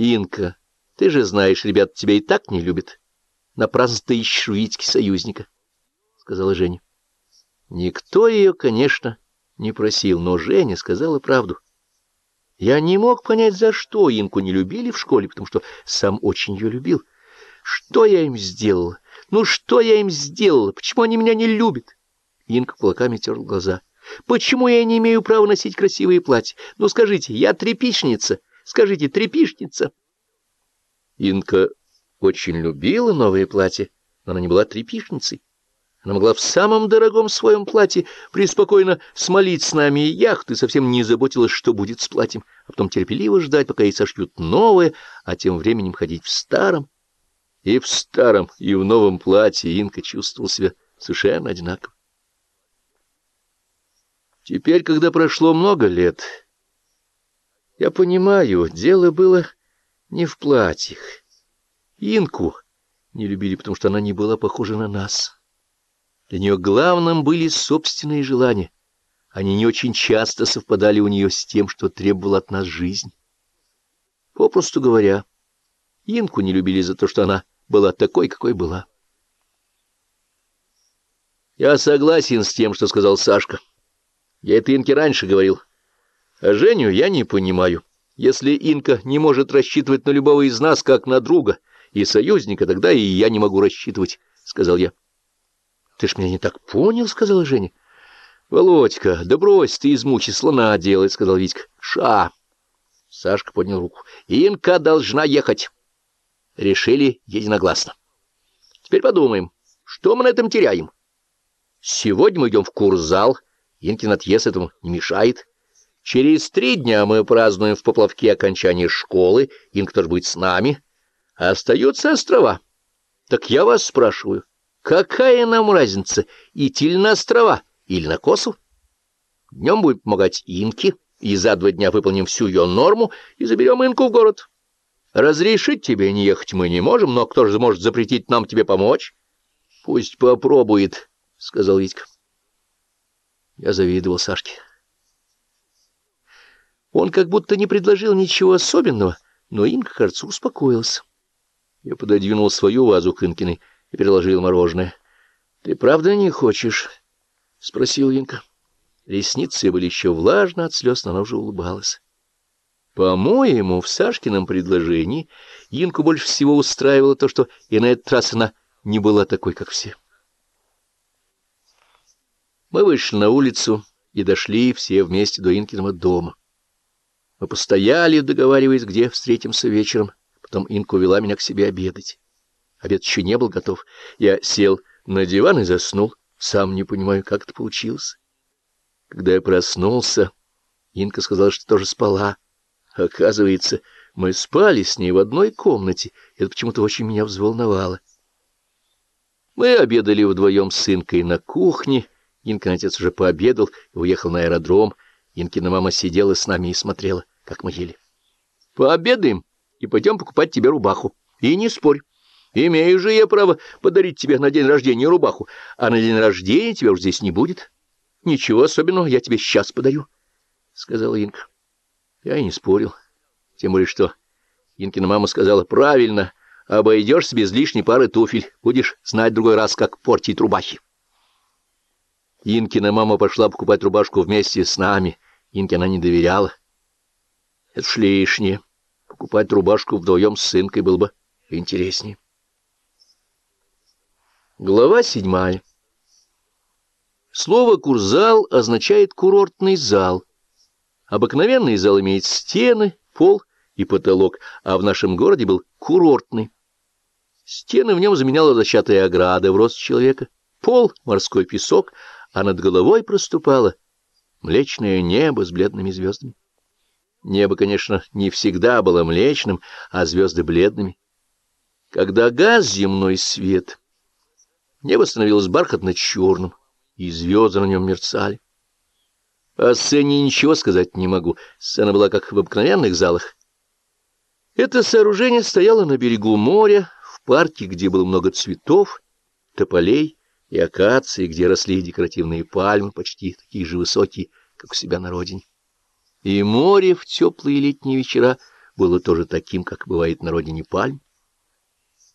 Инка, ты же знаешь, ребят тебя и так не любят. Напрасно ты ищешь у Витьки союзника, — сказала Женя. Никто ее, конечно, не просил, но Женя сказала правду. Я не мог понять, за что Инку не любили в школе, потому что сам очень ее любил. Что я им сделал? Ну, что я им сделал? Почему они меня не любят? Инка кулаками терла глаза. Почему я не имею права носить красивые платья? Ну, скажите, я трепичница. Скажите, трепишница. Инка очень любила новые платья, но она не была трепишницей. Она могла в самом дорогом своем платье преспокойно смолить с нами яхты, совсем не заботилась, что будет с платьем, а потом терпеливо ждать, пока ей сошьют новое, а тем временем ходить в старом. И в старом, и в новом платье Инка чувствовал себя совершенно одинаково. Теперь, когда прошло много лет, я понимаю, дело было не в платьях. Инку не любили, потому что она не была похожа на нас. Для нее главным были собственные желания. Они не очень часто совпадали у нее с тем, что требовала от нас жизнь. Попросту говоря, Инку не любили за то, что она была такой, какой была. Я согласен с тем, что сказал Сашка. Я это Инке раньше говорил. А Женю я не понимаю. Если Инка не может рассчитывать на любого из нас, как на друга и союзника, тогда и я не могу рассчитывать, — сказал я. — Ты ж меня не так понял, — сказала Женя. — Володька, да брось ты измучи слона делать, — сказал Витька. — Ша! Сашка поднял руку. — Инка должна ехать. Решили единогласно. Теперь подумаем, что мы на этом теряем. Сегодня мы идем в курзал. Инкин отъезд этому не мешает. Через три дня мы празднуем в поплавке окончание школы. Инка тоже будет с нами. Остаются острова. Так я вас спрашиваю, Какая нам разница, идти ли на острова или на косу? Днем будет помогать Инке, и за два дня выполним всю ее норму и заберем Инку в город. Разрешить тебе не ехать мы не можем, но кто же может запретить нам тебе помочь? — Пусть попробует, — сказал Витька. Я завидовал Сашке. Он как будто не предложил ничего особенного, но Инка, кажется, успокоился. Я пододвинул свою вазу к Инкиной и переложил мороженое. — Ты правда не хочешь? — спросил Инка. Ресницы были еще влажны от слез, но она уже улыбалась. По-моему, в Сашкином предложении Инку больше всего устраивало то, что и на этот раз она не была такой, как все. Мы вышли на улицу и дошли все вместе до Инкиного дома. Мы постояли, договариваясь, где встретимся вечером. Потом Инка увела меня к себе обедать. Обед еще не был готов. Я сел на диван и заснул. Сам не понимаю, как это получилось. Когда я проснулся, Инка сказала, что тоже спала. Оказывается, мы спали с ней в одной комнате. Это почему-то очень меня взволновало. Мы обедали вдвоем с Инкой на кухне. Инкин отец уже пообедал и уехал на аэродром. Инкина мама сидела с нами и смотрела, как мы ели. — Пообедаем и пойдем покупать тебе рубаху. И не спорь. Имею же я право подарить тебе на день рождения рубаху, а на день рождения тебя уж здесь не будет. Ничего особенного, я тебе сейчас подарю, — сказала Инка. Я и не спорил, тем более что Инкина мама сказала правильно, обойдешься без лишней пары туфель, будешь знать другой раз, как портить рубахи. Инкина мама пошла покупать рубашку вместе с нами. Инке она не доверяла. Это ж лишнее. Покупать рубашку вдвоем с сынкой было бы интереснее. Глава седьмая. Слово «курзал» означает «курортный зал». Обыкновенный зал имеет стены, пол и потолок, а в нашем городе был курортный. Стены в нем заменяла дощатая ограда в рост человека, пол — морской песок, а над головой проступало млечное небо с бледными звездами. Небо, конечно, не всегда было млечным, а звезды бледными. Когда газ земной свет Небо становилось бархатно-черным, и звезды на нем мерцали. О сцене ничего сказать не могу. Сцена была как в обыкновенных залах. Это сооружение стояло на берегу моря, в парке, где было много цветов, тополей и акаций, где росли декоративные пальмы, почти такие же высокие, как у себя на родине. И море в теплые летние вечера было тоже таким, как бывает на родине пальм.